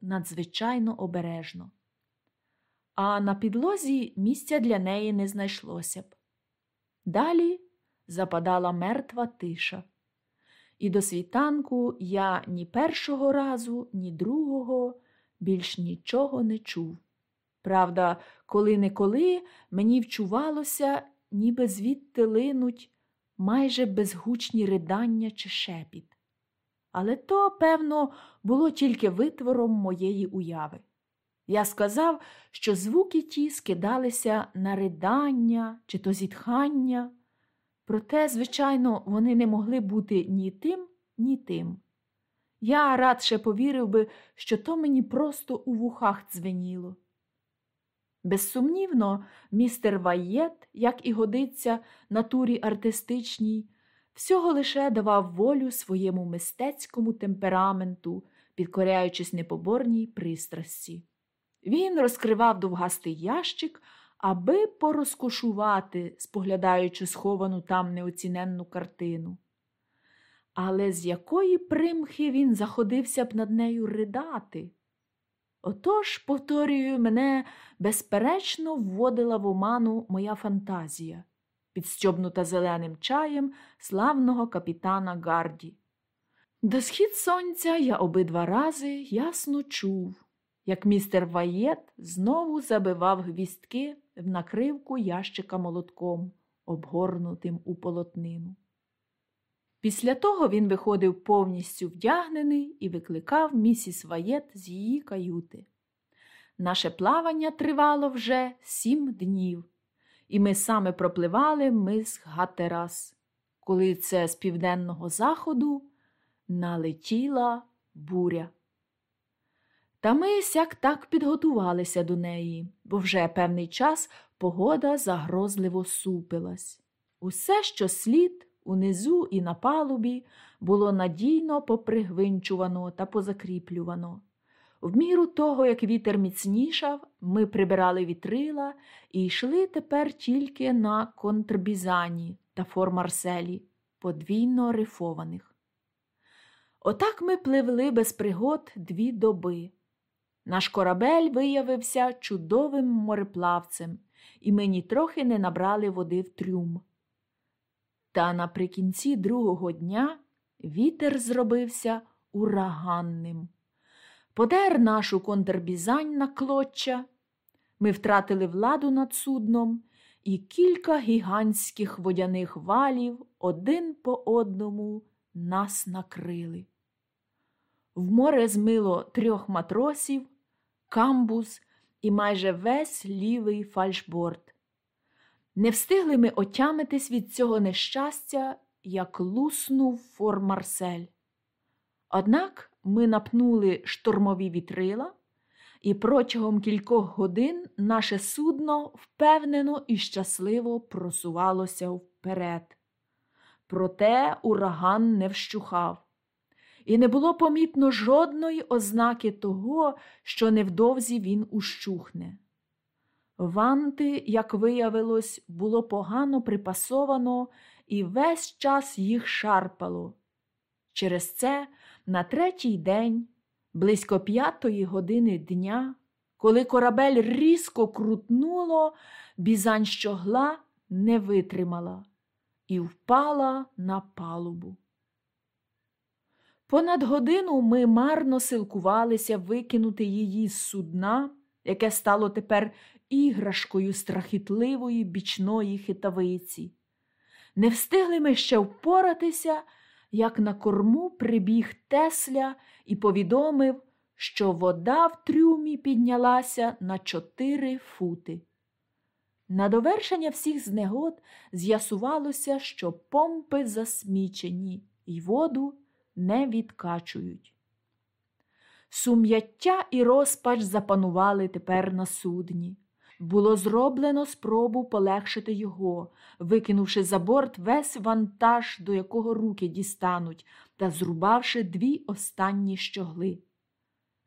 надзвичайно обережно. А на підлозі місця для неї не знайшлося б. Далі западала мертва тиша. І до світанку я ні першого разу, ні другого більш нічого не чув. Правда, коли неколи мені вчувалося, ніби звідти линуть майже безгучні ридання чи шепіт. Але то, певно, було тільки витвором моєї уяви. Я сказав, що звуки ті скидалися на ридання чи то зітхання, проте, звичайно, вони не могли бути ні тим, ні тим. Я радше повірив би, що то мені просто у вухах дзвеніло. Безсумнівно, містер Ваєт, як і годиться натурі артистичній, всього лише давав волю своєму мистецькому темпераменту, підкоряючись непоборній пристрасті. Він розкривав довгастий ящик, аби порозкошувати, споглядаючи сховану там неоціненну картину. Але з якої примхи він заходився б над нею ридати? Отож, повторюю, мене безперечно вводила в оману моя фантазія, підстьобнута зеленим чаєм славного капітана Гарді. До схід сонця я обидва рази ясно чув, як містер Ваєт знову забивав гвістки в накривку ящика молотком, обгорнутим у полотнину. Після того він виходив повністю вдягнений і викликав місіс Ваєт з її каюти. Наше плавання тривало вже сім днів, і ми саме пропливали мис Гатерас, коли це з південного заходу налетіла буря. Та ми сяк так підготувалися до неї, бо вже певний час погода загрозливо супилась. Усе, що слід, унизу і на палубі, було надійно попригвинчувано та позакріплювано. В міру того, як вітер міцнішав, ми прибирали вітрила і йшли тепер тільки на контрбізані та формарселі, подвійно рифованих. Отак ми пливли без пригод дві доби. Наш корабель виявився чудовим мореплавцем, і ми нітрохи не набрали води в трюм. Та наприкінці другого дня вітер зробився ураганним. Подер нашу контрбізань на клоччя, ми втратили владу над судном, і кілька гігантських водяних валів один по одному нас накрили. В море змило трьох матросів, камбуз і майже весь лівий фальшборд. Не встигли ми отямитись від цього нещастя, як луснув фор Марсель. Однак ми напнули штормові вітрила, і протягом кількох годин наше судно впевнено і щасливо просувалося вперед. Проте ураган не вщухав, і не було помітно жодної ознаки того, що невдовзі він ущухне. Ванти, як виявилось, було погано припасовано і весь час їх шарпало. Через це на третій день, близько п'ятої години дня, коли корабель різко крутнуло, бізань щогла не витримала і впала на палубу. Понад годину ми марно силкувалися викинути її з судна, яке стало тепер іграшкою страхітливої бічної хитавиці. Не встигли ми ще впоратися, як на корму прибіг Тесля і повідомив, що вода в трюмі піднялася на чотири фути. На довершення всіх знегод з'ясувалося, що помпи засмічені і воду не відкачують. Сум'яття і розпач запанували тепер на судні. Було зроблено спробу полегшити його, викинувши за борт весь вантаж, до якого руки дістануть, та зрубавши дві останні щогли.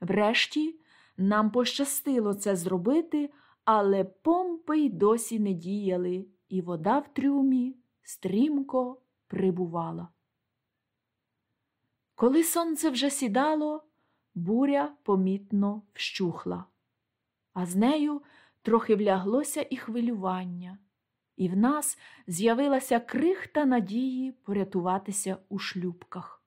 Врешті нам пощастило це зробити, але помпи й досі не діяли, і вода в трюмі стрімко прибувала. Коли сонце вже сідало, буря помітно вщухла, а з нею трохи вляглося і хвилювання, і в нас з'явилася крихта надії порятуватися у шлюбках.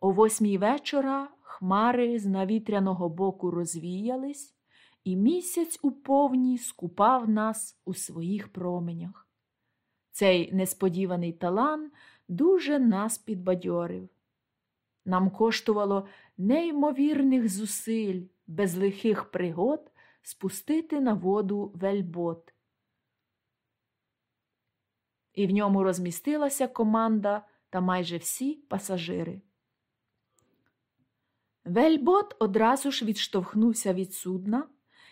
О восьмій вечора хмари з навітряного боку розвіялись, і місяць у повній скупав нас у своїх променях. Цей несподіваний талан дуже нас підбадьорив. Нам коштувало неймовірних зусиль, без лихих пригод спустити на воду вельбот. І в ньому розмістилася команда та майже всі пасажири. Вельбот одразу ж відштовхнувся від судна,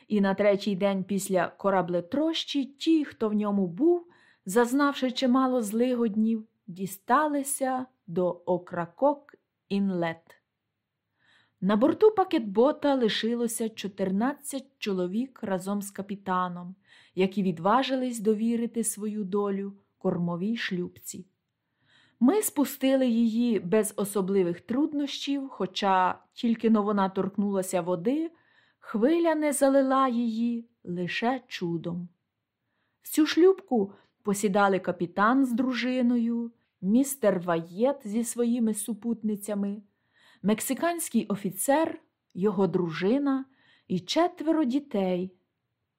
і на третій день після кораблетрощі ті, хто в ньому був, зазнавши чимало злигоднів, дісталися до Окракок інлет. На борту пакетбота лишилося 14 чоловік разом з капітаном, які відважились довірити свою долю кормовій шлюбці. Ми спустили її без особливих труднощів, хоча тільки но вона торкнулася води, хвиля не залила її лише чудом. В цю шлюбку посідали капітан з дружиною, містер Ваєт зі своїми супутницями, мексиканський офіцер, його дружина і четверо дітей,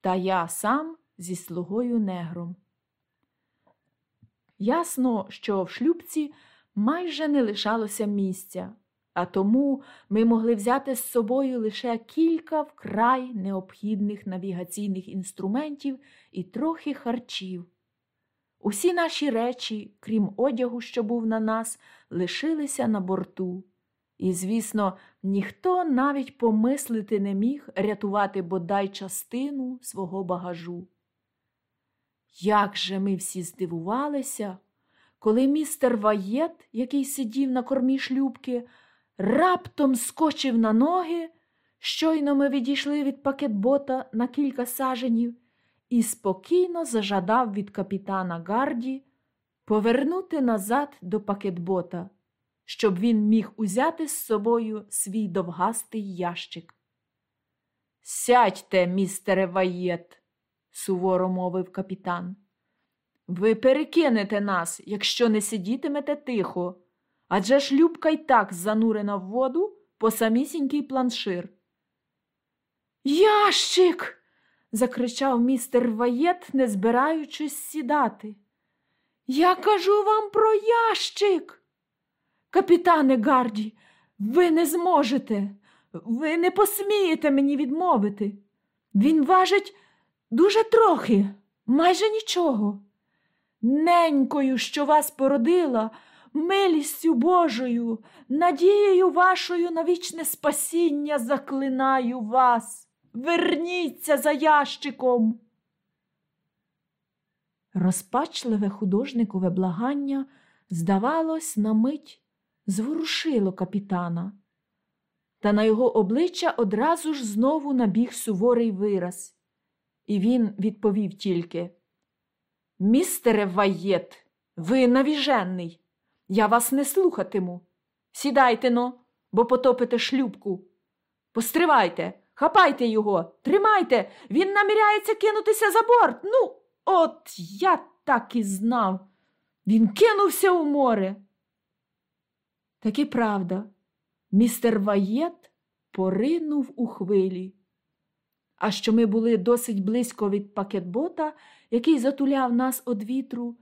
та я сам зі слугою негром. Ясно, що в шлюбці майже не лишалося місця, а тому ми могли взяти з собою лише кілька вкрай необхідних навігаційних інструментів і трохи харчів. Усі наші речі, крім одягу, що був на нас, лишилися на борту. І, звісно, ніхто навіть помислити не міг рятувати бодай частину свого багажу. Як же ми всі здивувалися, коли містер Ваєт, який сидів на кормі шлюбки, раптом скочив на ноги, щойно ми відійшли від пакетбота на кілька саженів і спокійно зажадав від капітана Гарді повернути назад до пакетбота, щоб він міг узяти з собою свій довгастий ящик. Сядьте, містере Ваєт, суворо мовив капітан. Ви перекинете нас, якщо не сидітимете тихо, адже шлюбка й так занурена в воду по самісінький планшир. Ящик закричав містер Ваєт, не збираючись сідати. Я кажу вам про ящик. Капітане Гарді, ви не зможете, ви не посмієте мені відмовити. Він важить дуже трохи, майже нічого. Ненькою, що вас породила, милістю Божою, надією вашою на вічне спасіння заклинаю вас. Верніться за ящиком. Розпачливе художникове благання, здавалось, на мить зворушило капітана, та на його обличчя одразу ж знову набіг суворий вираз, і він відповів тільки Містере Ваєт, ви навіженний, я вас не слухатиму. Сідайте но, бо потопите шлюбку. Постривайте. Хапайте його, тримайте, він наміряється кинутися за борт. Ну, от я так і знав. Він кинувся у море. Так і правда, містер Ваєт поринув у хвилі. А що ми були досить близько від пакетбота, який затуляв нас од вітру,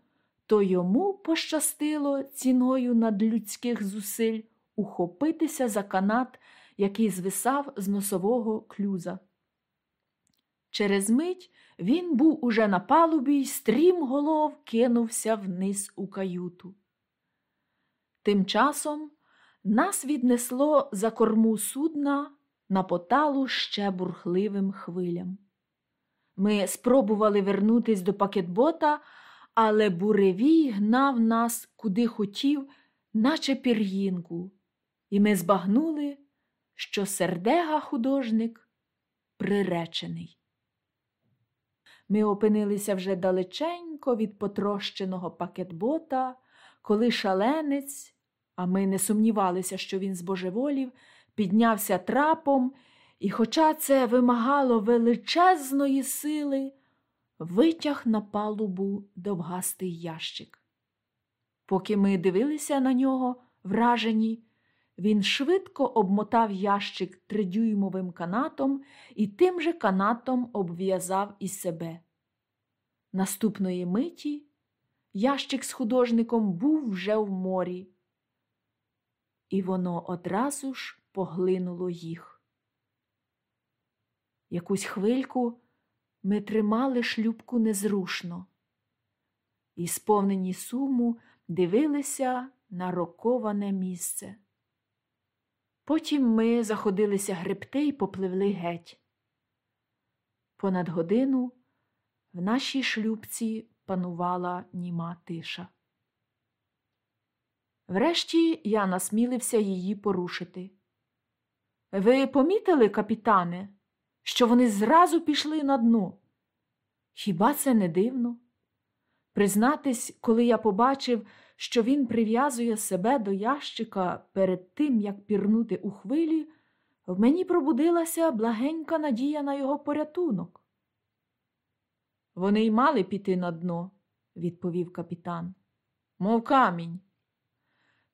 то йому пощастило ціною надлюдських зусиль ухопитися за канат який звисав з носового клюза. Через мить він був уже на палубі й стрім голов кинувся вниз у каюту. Тим часом нас віднесло за корму судна на поталу ще бурхливим хвилям. Ми спробували вернутись до пакетбота, але буревій гнав нас куди хотів, наче пір'їнку, і ми збагнули, що сердега художник приречений. Ми опинилися вже далеченько від потрощеного пакетбота, коли шаленець, а ми не сумнівалися, що він збожеволів, піднявся трапом, і, хоча це вимагало величезної сили, витяг на палубу довгастий ящик. Поки ми дивилися на нього, вражені, він швидко обмотав ящик тридюймовим канатом і тим же канатом обв'язав і себе. Наступної миті ящик з художником був вже в морі, і воно одразу ж поглинуло їх. Якусь хвильку ми тримали шлюбку незрушно і, сповнені суму, дивилися на роковане місце. Потім ми заходилися гребти і попливли геть. Понад годину в нашій шлюбці панувала німа тиша. Врешті я насмілився її порушити. Ви помітили, капітане, що вони зразу пішли на дно? Хіба це не дивно? Признатись, коли я побачив, що він прив'язує себе до ящика перед тим, як пірнути у хвилі, в мені пробудилася благенька надія на його порятунок. Вони й мали піти на дно, відповів капітан, мов камінь.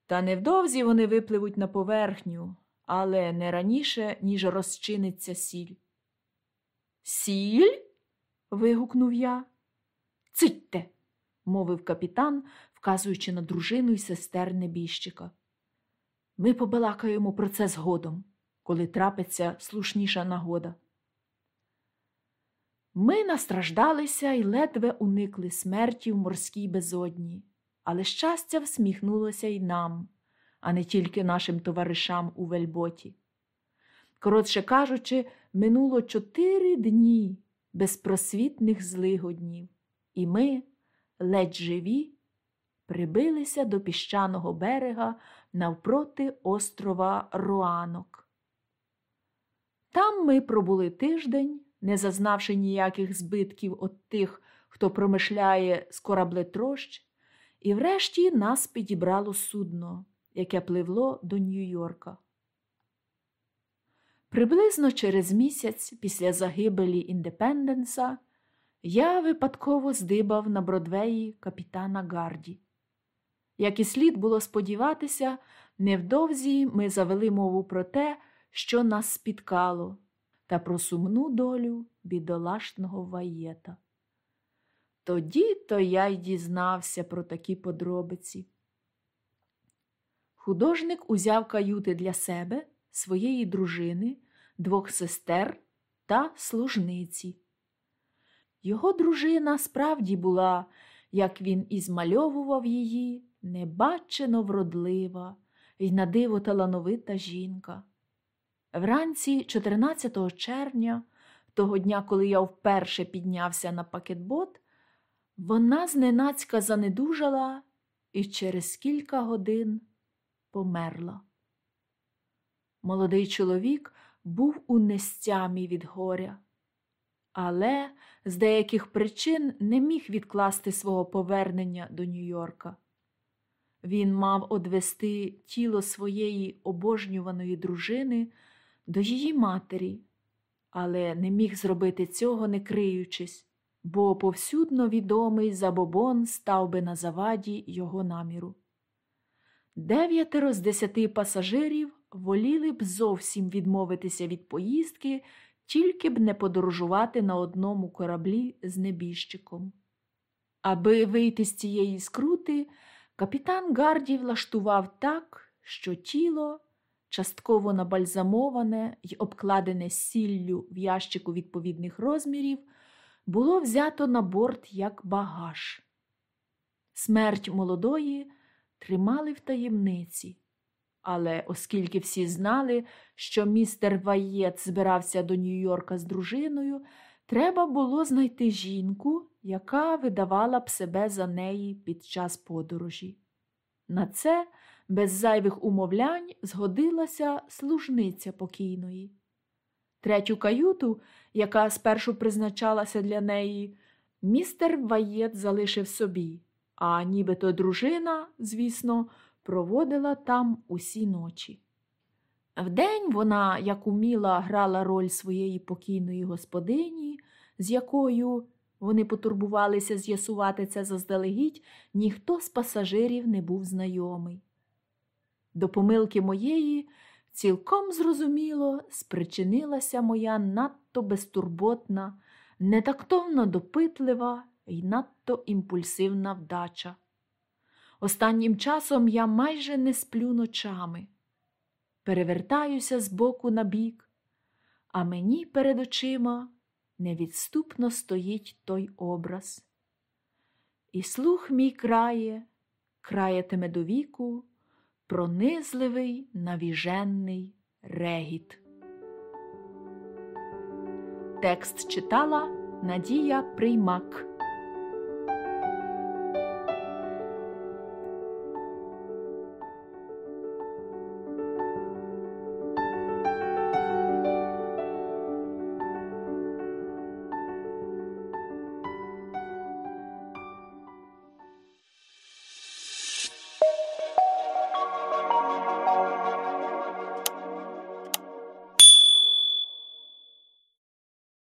Та невдовзі вони випливуть на поверхню, але не раніше, ніж розчиниться сіль. Сіль? вигукнув я. Цитьте, мовив капітан, вказуючи на дружину й сестер небіжчика. Ми побалакаємо про це згодом, коли трапиться слушніша нагода. Ми настраждалися і ледве уникли смерті в морській безодні, але щастя всміхнулося й нам, а не тільки нашим товаришам у вельботі. Коротше кажучи, минуло чотири дні безпросвітних злигоднів, і ми, ледь живі, прибилися до піщаного берега навпроти острова Руанок. Там ми пробули тиждень, не зазнавши ніяких збитків от тих, хто промишляє з кораблетрощ, і врешті нас підібрало судно, яке пливло до Нью-Йорка. Приблизно через місяць після загибелі Індепенденса я випадково здибав на Бродвеї капітана Гарді. Як і слід було сподіватися, невдовзі ми завели мову про те, що нас спіткало, та про сумну долю бідолашного ваєта. Тоді то я й дізнався про такі подробиці. Художник узяв каюти для себе, своєї дружини, двох сестер та служниці. Його дружина справді була, як він і змальовував її, небачено вродлива і на диво талановита жінка. Вранці 14 червня, того дня, коли я вперше піднявся на пакетбот, вона зненацька занедужала і через кілька годин померла. Молодий чоловік був у нестямі від горя, але з деяких причин не міг відкласти свого повернення до Нью-Йорка. Він мав одвести тіло своєї обожнюваної дружини до її матері, але не міг зробити цього, не криючись, бо повсюдно відомий забобон став би на заваді його наміру. Дев'ятеро з десяти пасажирів воліли б зовсім відмовитися від поїздки, тільки б не подорожувати на одному кораблі з небіжчиком. Аби вийти з цієї скрути, капітан Гарді влаштував так, що тіло, частково набальзамоване й обкладене сіллю в ящику відповідних розмірів, було взято на борт як багаж. Смерть молодої тримали в таємниці. Але оскільки всі знали, що містер Ваєт збирався до Нью-Йорка з дружиною, треба було знайти жінку, яка видавала б себе за неї під час подорожі. На це, без зайвих умовлянь, згодилася служниця покійної. Третю каюту, яка спершу призначалася для неї, містер Ваєт залишив собі, а нібито дружина, звісно, проводила там усі ночі. Вдень вона, як уміла, грала роль своєї покійної господині, з якою вони потурбувалися з'ясувати це заздалегідь, ніхто з пасажирів не був знайомий. До помилки моєї цілком зрозуміло спричинилася моя надто безтурботна, нетактовно допитлива і надто імпульсивна вдача. Останнім часом я майже не сплю ночами, перевертаюся з боку на бік, а мені перед очима невідступно стоїть той образ. І слух мій крає, краєтиме до віку пронизливий навіженний регіт. Текст читала Надія Приймак